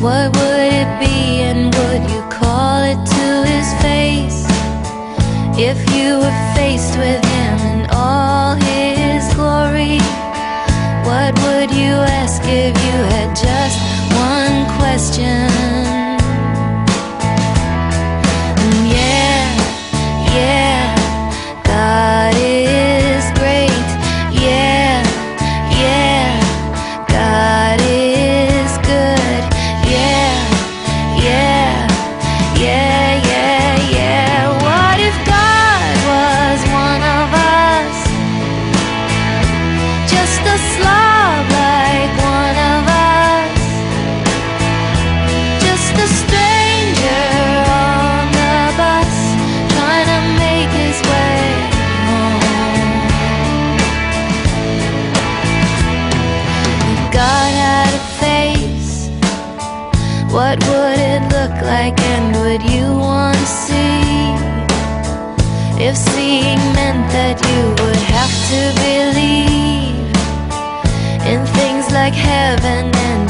What would it be and would you call it to his face? If you were faced with What would it look like and would you want to see? If seeing meant that you would have to believe in things like heaven and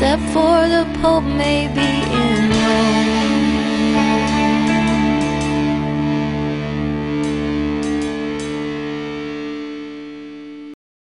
except for the Pope, maybe in